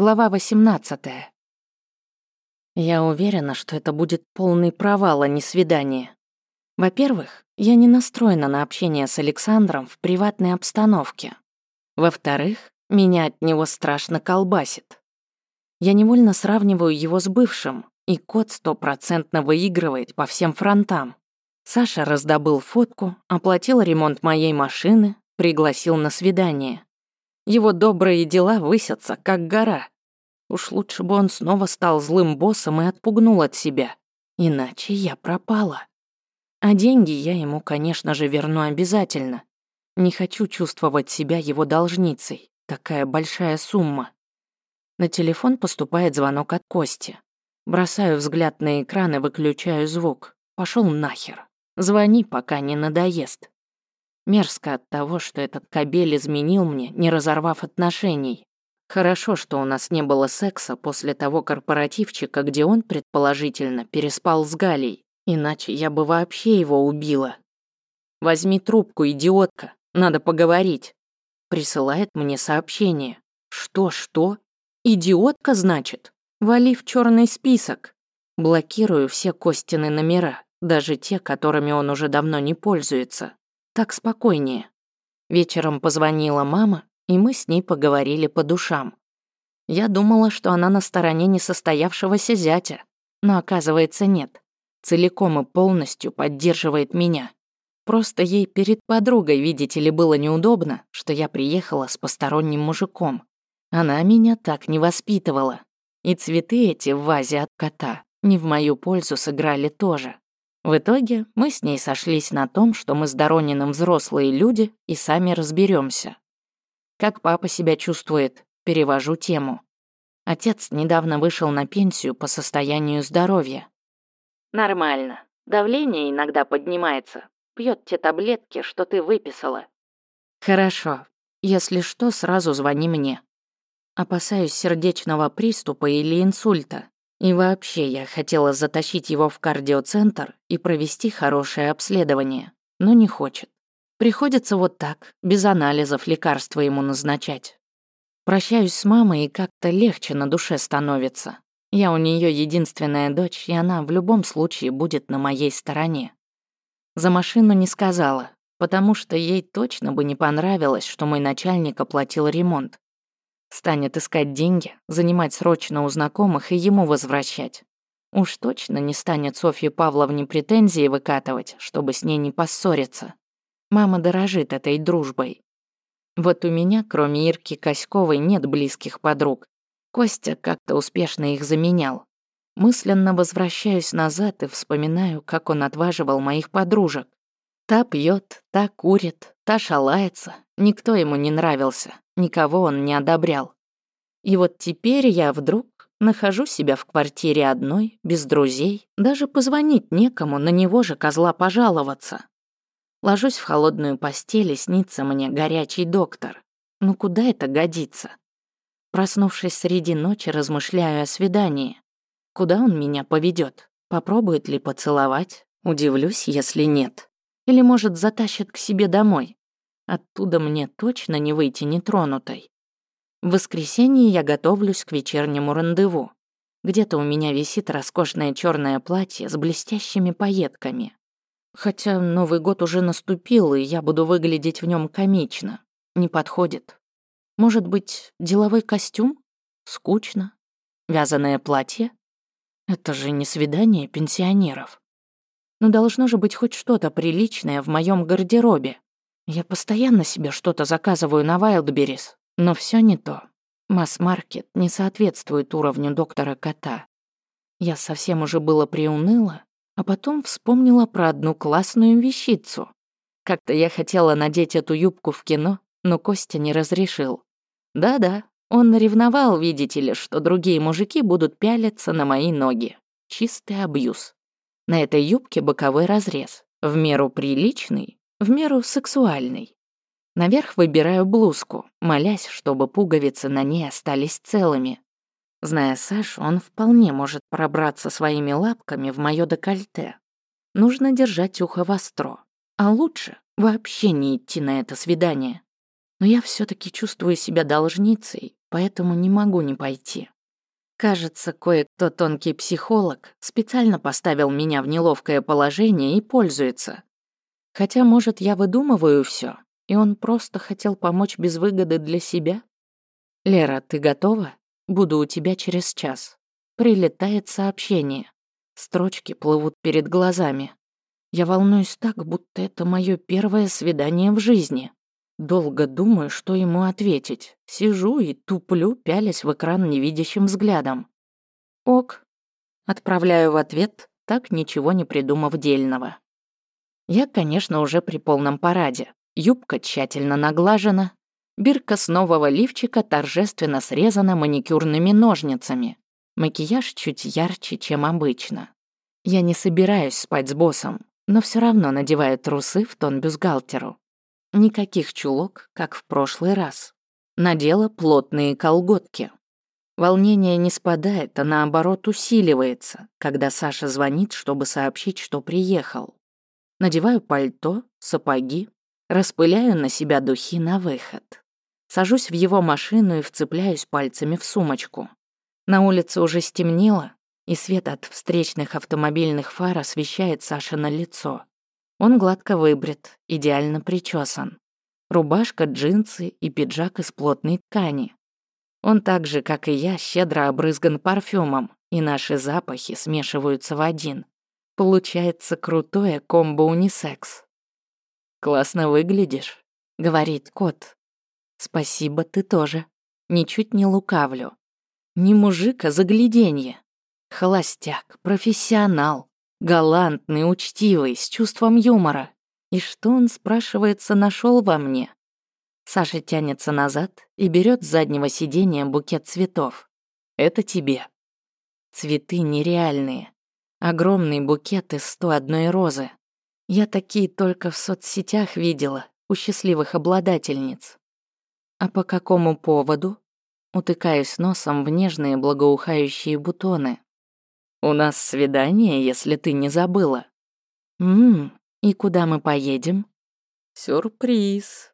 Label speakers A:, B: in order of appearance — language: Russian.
A: Глава 18. Я уверена, что это будет полный провал, а не свидание. Во-первых, я не настроена на общение с Александром в приватной обстановке. Во-вторых, меня от него страшно колбасит. Я невольно сравниваю его с бывшим, и кот стопроцентно выигрывает по всем фронтам. Саша раздобыл фотку, оплатил ремонт моей машины, пригласил на свидание. Его добрые дела высятся, как гора. Уж лучше бы он снова стал злым боссом и отпугнул от себя. Иначе я пропала. А деньги я ему, конечно же, верну обязательно. Не хочу чувствовать себя его должницей. Такая большая сумма. На телефон поступает звонок от Кости. Бросаю взгляд на экран и выключаю звук. Пошел нахер. Звони, пока не надоест. Мерзко от того, что этот кабель изменил мне, не разорвав отношений. Хорошо, что у нас не было секса после того корпоративчика, где он, предположительно, переспал с Галей. Иначе я бы вообще его убила. «Возьми трубку, идиотка, надо поговорить». Присылает мне сообщение. «Что-что? Идиотка, значит? Вали в черный список». Блокирую все Костины номера, даже те, которыми он уже давно не пользуется. Так спокойнее. Вечером позвонила мама, и мы с ней поговорили по душам. Я думала, что она на стороне несостоявшегося зятя, но оказывается нет. Целиком и полностью поддерживает меня. Просто ей перед подругой, видите ли, было неудобно, что я приехала с посторонним мужиком. Она меня так не воспитывала. И цветы эти в вазе от кота не в мою пользу сыграли тоже. В итоге мы с ней сошлись на том, что мы с Дорониным взрослые люди и сами разберемся. Как папа себя чувствует, перевожу тему. Отец недавно вышел на пенсию по состоянию здоровья. Нормально. Давление иногда поднимается. Пьет те таблетки, что ты выписала. Хорошо. Если что, сразу звони мне. Опасаюсь сердечного приступа или инсульта. И вообще я хотела затащить его в кардиоцентр и провести хорошее обследование, но не хочет. Приходится вот так, без анализов лекарства ему назначать. Прощаюсь с мамой, и как-то легче на душе становится. Я у нее единственная дочь, и она в любом случае будет на моей стороне. За машину не сказала, потому что ей точно бы не понравилось, что мой начальник оплатил ремонт. Станет искать деньги, занимать срочно у знакомых и ему возвращать. Уж точно не станет Софье Павловне претензии выкатывать, чтобы с ней не поссориться. Мама дорожит этой дружбой. Вот у меня, кроме Ирки Коськовой, нет близких подруг. Костя как-то успешно их заменял. Мысленно возвращаюсь назад и вспоминаю, как он отваживал моих подружек. Та пьет, та курит, та шалается. Никто ему не нравился, никого он не одобрял. И вот теперь я вдруг нахожу себя в квартире одной, без друзей, даже позвонить некому, на него же козла пожаловаться. Ложусь в холодную постель и снится мне горячий доктор. Ну куда это годится? Проснувшись среди ночи, размышляю о свидании. Куда он меня поведет? Попробует ли поцеловать? Удивлюсь, если нет. Или, может, затащит к себе домой. Оттуда мне точно не выйти нетронутой. В воскресенье я готовлюсь к вечернему рандеву. Где-то у меня висит роскошное черное платье с блестящими пайетками. Хотя Новый год уже наступил, и я буду выглядеть в нем комично. Не подходит. Может быть, деловой костюм? Скучно. Вязаное платье? Это же не свидание пенсионеров. Но должно же быть хоть что-то приличное в моем гардеробе. Я постоянно себе что-то заказываю на Wildberries, но все не то. Масс-маркет не соответствует уровню доктора Кота. Я совсем уже было приуныла, а потом вспомнила про одну классную вещицу. Как-то я хотела надеть эту юбку в кино, но Костя не разрешил. Да-да, он ревновал, видите ли, что другие мужики будут пялиться на мои ноги. Чистый абьюз. На этой юбке боковой разрез, в меру приличный, в меру сексуальный. Наверх выбираю блузку, молясь, чтобы пуговицы на ней остались целыми. Зная Сашу, он вполне может пробраться своими лапками в моё декольте. Нужно держать ухо востро. А лучше вообще не идти на это свидание. Но я все таки чувствую себя должницей, поэтому не могу не пойти. Кажется, кое-кто тонкий психолог специально поставил меня в неловкое положение и пользуется. Хотя, может, я выдумываю все, и он просто хотел помочь без выгоды для себя? Лера, ты готова? Буду у тебя через час. Прилетает сообщение. Строчки плывут перед глазами. Я волнуюсь так, будто это мое первое свидание в жизни. Долго думаю, что ему ответить. Сижу и туплю, пялясь в экран невидящим взглядом. Ок. Отправляю в ответ, так ничего не придумав дельного. Я, конечно, уже при полном параде. Юбка тщательно наглажена. Бирка с нового лифчика торжественно срезана маникюрными ножницами. Макияж чуть ярче, чем обычно. Я не собираюсь спать с боссом, но все равно надеваю трусы в тон бюстгальтеру. Никаких чулок, как в прошлый раз. Надела плотные колготки. Волнение не спадает, а наоборот усиливается, когда Саша звонит, чтобы сообщить, что приехал. Надеваю пальто, сапоги, распыляю на себя духи на выход. Сажусь в его машину и вцепляюсь пальцами в сумочку. На улице уже стемнело, и свет от встречных автомобильных фар освещает Саша на лицо. Он гладко выбрит, идеально причесан. Рубашка, джинсы и пиджак из плотной ткани. Он так же, как и я, щедро обрызган парфюмом, и наши запахи смешиваются в один. Получается крутое комбо-унисекс. «Классно выглядишь», — говорит кот. «Спасибо, ты тоже. Ничуть не лукавлю. Не мужик, а загляденье. Холостяк, профессионал. Галантный, учтивый, с чувством юмора. И что он, спрашивается, нашел во мне? Саша тянется назад и берет с заднего сиденья букет цветов. Это тебе. Цветы нереальные. Огромный букет из 101 розы. Я такие только в соцсетях видела, у счастливых обладательниц. А по какому поводу? Утыкаюсь носом в нежные благоухающие бутоны. У нас свидание, если ты не забыла. Ммм, и куда мы поедем? Сюрприз.